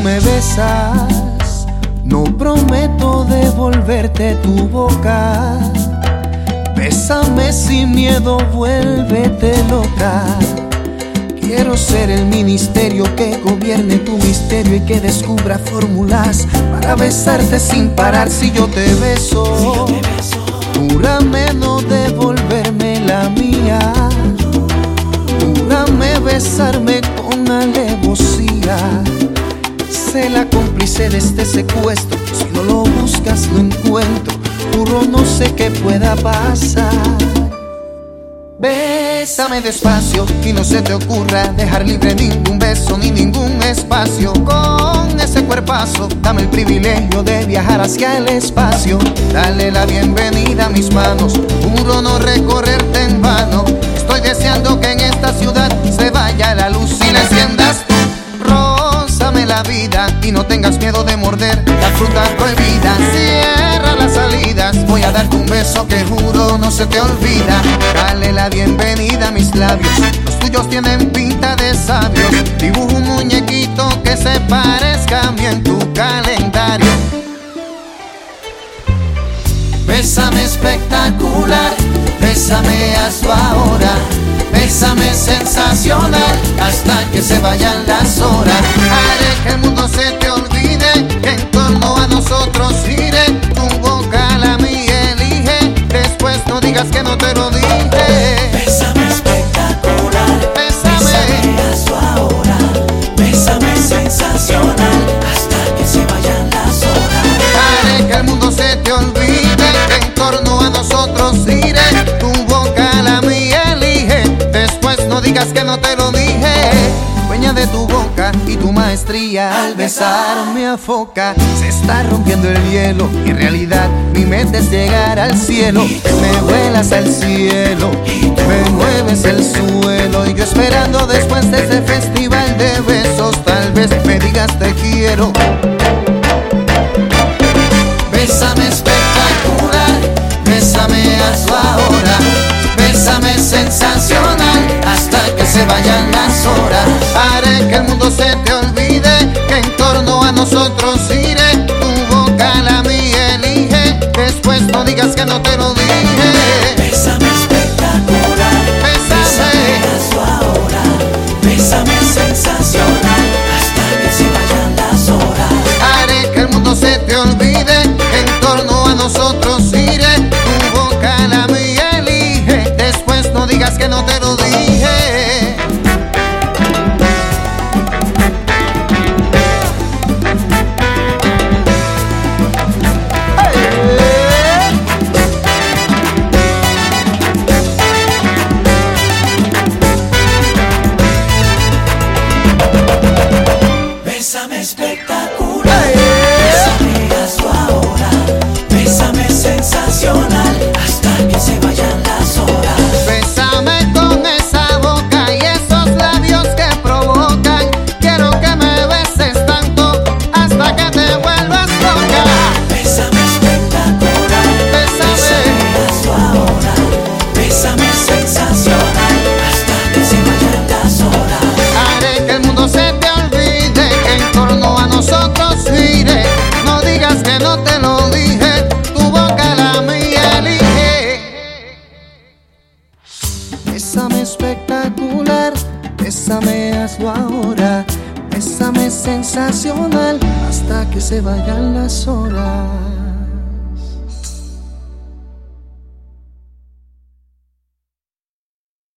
me besas, no prometo devolverte tu boca. Bésame sin miedo, vuélvete loca. Quiero ser el ministerio que gobierne tu misterio y que descubra fórmulas para besarte sin parar si yo te beso. Júrame no devolverme la mía. Júrame besarme La cómplice de este secuestro. Si no lo buscas, lo encuentro. Juro, no sé qué pueda pasar. Bésame despacio y no se te ocurra dejar libre ningún beso ni ningún espacio. Con ese cuerpazo, dame el privilegio de viajar hacia el espacio. Dale la bienvenida a mis manos, juro no recorrerte en morder la fruta prohibida. Cierra las salidas, voy a darte un beso que juro no se te olvida. Dale la bienvenida a mis labios, los tuyos tienen pinta de sabios. Dibujo un muñequito que se parezca a mí en tu calendario. Bésame espectacular, bésame hazlo ahora. Bésame sensacional hasta que se vayan las horas. Que no te lo dije. Dueña de tu boca y tu maestría al besar me afoca. Se está rompiendo el hielo y en realidad mi mente es llegar al cielo. Me vuelas al cielo, me mueves el suelo y yo esperando después de ese festival de besos tal vez me digas te quiero. Bésame espectacular, bésame hazlo ahora, bésame sensacional que no te lo Bésame espectacular, bésame hazlo ahora, bésame sensacional hasta que se vayan las horas.